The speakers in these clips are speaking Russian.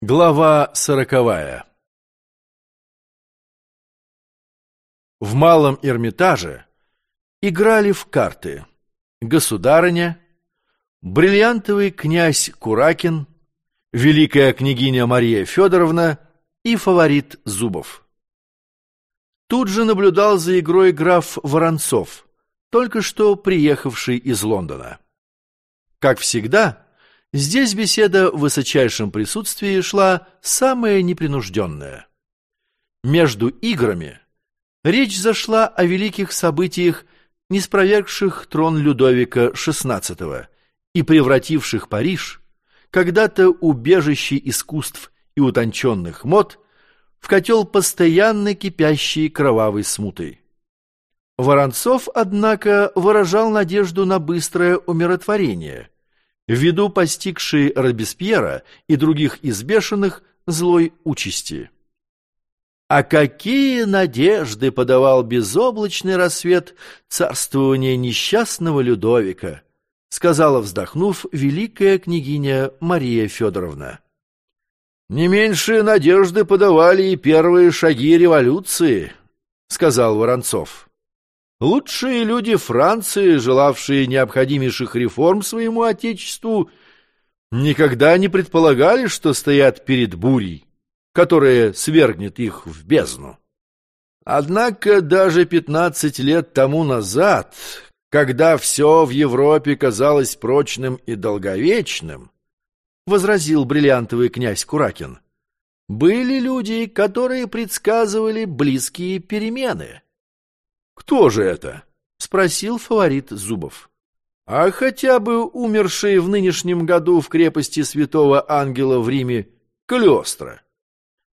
Глава сороковая В Малом Эрмитаже играли в карты государыня, бриллиантовый князь Куракин, великая княгиня Мария Федоровна и фаворит Зубов. Тут же наблюдал за игрой граф Воронцов, только что приехавший из Лондона. Как всегда, Здесь беседа в высочайшем присутствии шла самая непринужденная. Между играми речь зашла о великих событиях, не спровергших трон Людовика XVI и превративших Париж, когда-то убежище искусств и утонченных мод, в котел постоянно кипящей кровавой смуты. Воронцов, однако, выражал надежду на быстрое умиротворение – ввиду постигшей Робеспьера и других избешенных злой участи. А какие надежды подавал безоблачный рассвет царствования несчастного Людовика, сказала, вздохнув, великая княгиня Мария Федоровна. Не меньшие надежды подавали и первые шаги революции, сказал Воронцов. Лучшие люди Франции, желавшие необходимейших реформ своему отечеству, никогда не предполагали, что стоят перед бурей, которая свергнет их в бездну. Однако даже пятнадцать лет тому назад, когда все в Европе казалось прочным и долговечным, возразил бриллиантовый князь Куракин, были люди, которые предсказывали близкие перемены. «Кто же это?» — спросил фаворит Зубов. «А хотя бы умерший в нынешнем году в крепости святого ангела в Риме Калиостро.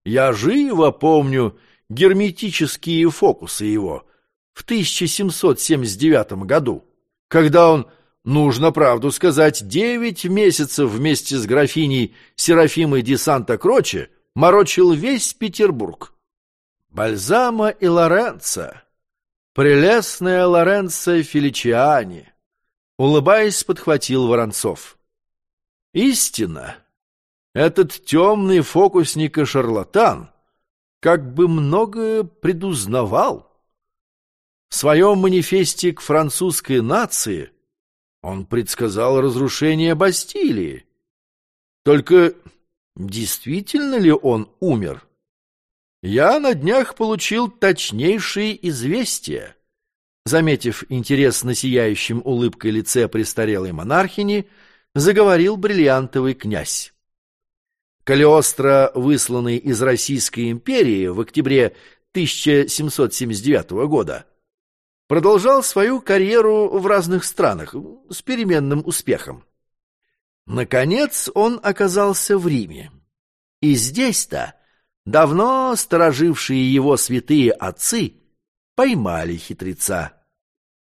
Я живо помню герметические фокусы его в 1779 году, когда он, нужно правду сказать, девять месяцев вместе с графиней Серафимой де Санта-Кроче морочил весь Петербург. Бальзама и Лоренцо «Прелестная Лоренцо Феличиани!» Улыбаясь, подхватил Воронцов. «Истина! Этот темный фокусник и шарлатан как бы многое предузнавал. В своем манифесте к французской нации он предсказал разрушение Бастилии. Только действительно ли он умер?» Я на днях получил точнейшие известия. Заметив интерес на сияющем улыбкой лице престарелой монархини, заговорил бриллиантовый князь. Калиостро, высланный из Российской империи в октябре 1779 года, продолжал свою карьеру в разных странах с переменным успехом. Наконец он оказался в Риме. И здесь-то Давно сторожившие его святые отцы поймали хитреца.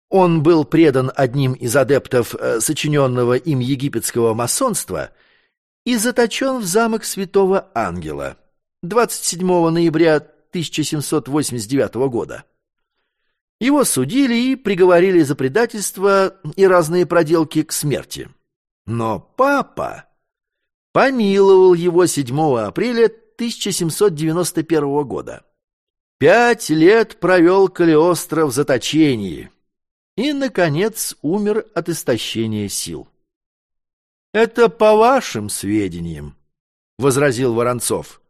Он был предан одним из адептов э, сочиненного им египетского масонства и заточен в замок святого ангела 27 ноября 1789 года. Его судили и приговорили за предательство и разные проделки к смерти. Но папа помиловал его 7 апреля 1791 года. Пять лет провел Калиостро в заточении и, наконец, умер от истощения сил. «Это по вашим сведениям», — возразил Воронцов.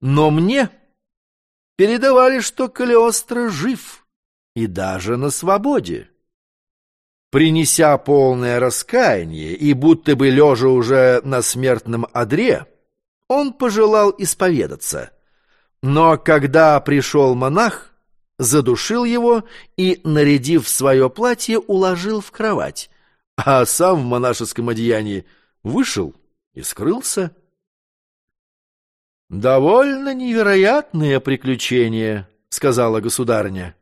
«Но мне передавали, что Калиостро жив и даже на свободе». Принеся полное раскаяние и будто бы лежа уже на смертном одре, он пожелал исповедаться. Но когда пришел монах, задушил его и, нарядив свое платье, уложил в кровать, а сам в монашеском одеянии вышел и скрылся. «Довольно невероятные приключения», — сказала государня.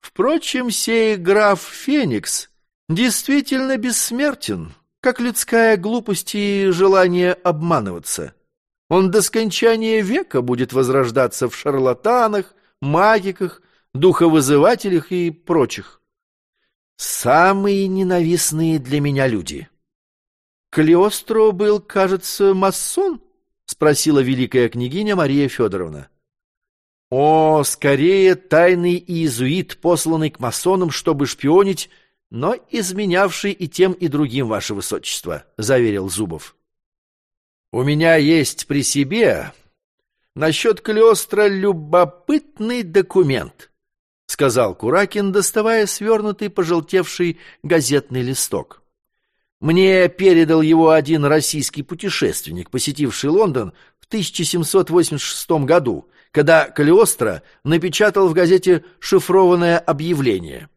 «Впрочем, сей граф Феникс действительно бессмертен, как людская глупость и желание обманываться». Он до скончания века будет возрождаться в шарлатанах, магиках, духовызывателях и прочих. Самые ненавистные для меня люди. Калиостро был, кажется, масон, спросила великая княгиня Мария Федоровна. О, скорее тайный иезуит, посланный к масонам, чтобы шпионить, но изменявший и тем, и другим, ваше высочество, заверил Зубов. У меня есть при себе насчет Калиостро любопытный документ, сказал Куракин, доставая свернутый пожелтевший газетный листок. Мне передал его один российский путешественник, посетивший Лондон в 1786 году, когда Калиостро напечатал в газете шифрованное объявление.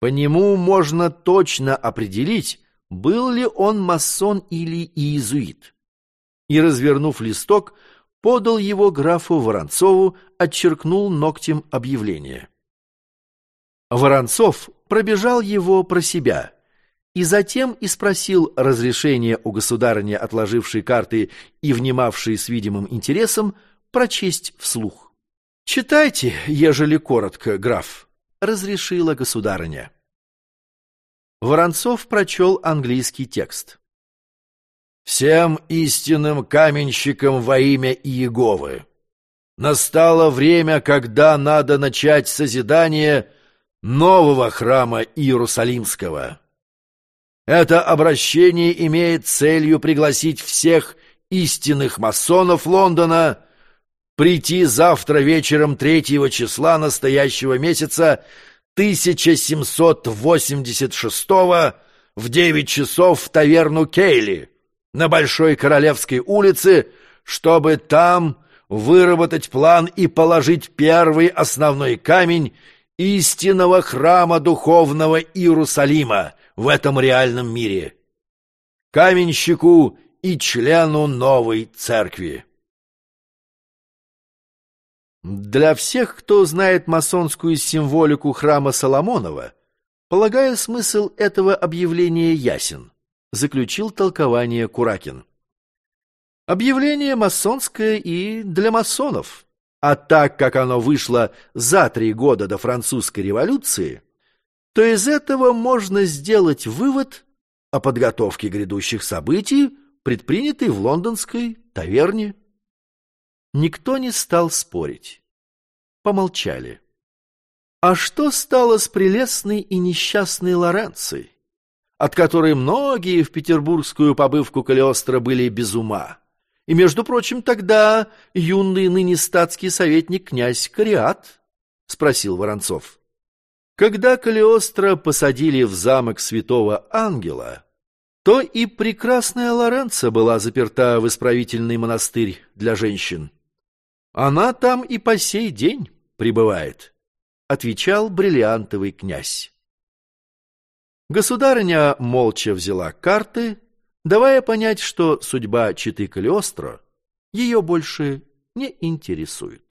По нему можно точно определить, был ли он масон или иезуит. И, развернув листок, подал его графу Воронцову, отчеркнул ногтем объявление. Воронцов пробежал его про себя — и затем и спросил разрешения у государыни, отложившей карты и внимавшей с видимым интересом, прочесть вслух. «Читайте, ежели коротко, граф», — разрешила государыня. Воронцов прочел английский текст. «Всем истинным каменщикам во имя Иеговы! Настало время, когда надо начать созидание нового храма Иерусалимского». Это обращение имеет целью пригласить всех истинных масонов Лондона прийти завтра вечером третьего числа настоящего месяца 1786 в 9 часов в таверну Кейли на Большой Королевской улице, чтобы там выработать план и положить первый основной камень истинного храма духовного Иерусалима, в этом реальном мире, каменщику и члену новой церкви. Для всех, кто знает масонскую символику храма Соломонова, полагаю, смысл этого объявления ясен, заключил толкование Куракин. Объявление масонское и для масонов, а так как оно вышло за три года до французской революции, то из этого можно сделать вывод о подготовке грядущих событий, предпринятой в лондонской таверне. Никто не стал спорить. Помолчали. А что стало с прелестной и несчастной Лоренцией, от которой многие в петербургскую побывку Калиостро были без ума? И, между прочим, тогда юный ныне статский советник князь Кариат? — спросил Воронцов. Когда Калиостро посадили в замок святого ангела, то и прекрасная Лоренца была заперта в исправительный монастырь для женщин. Она там и по сей день пребывает, — отвечал бриллиантовый князь. Государыня молча взяла карты, давая понять, что судьба Читы Калиостро ее больше не интересует.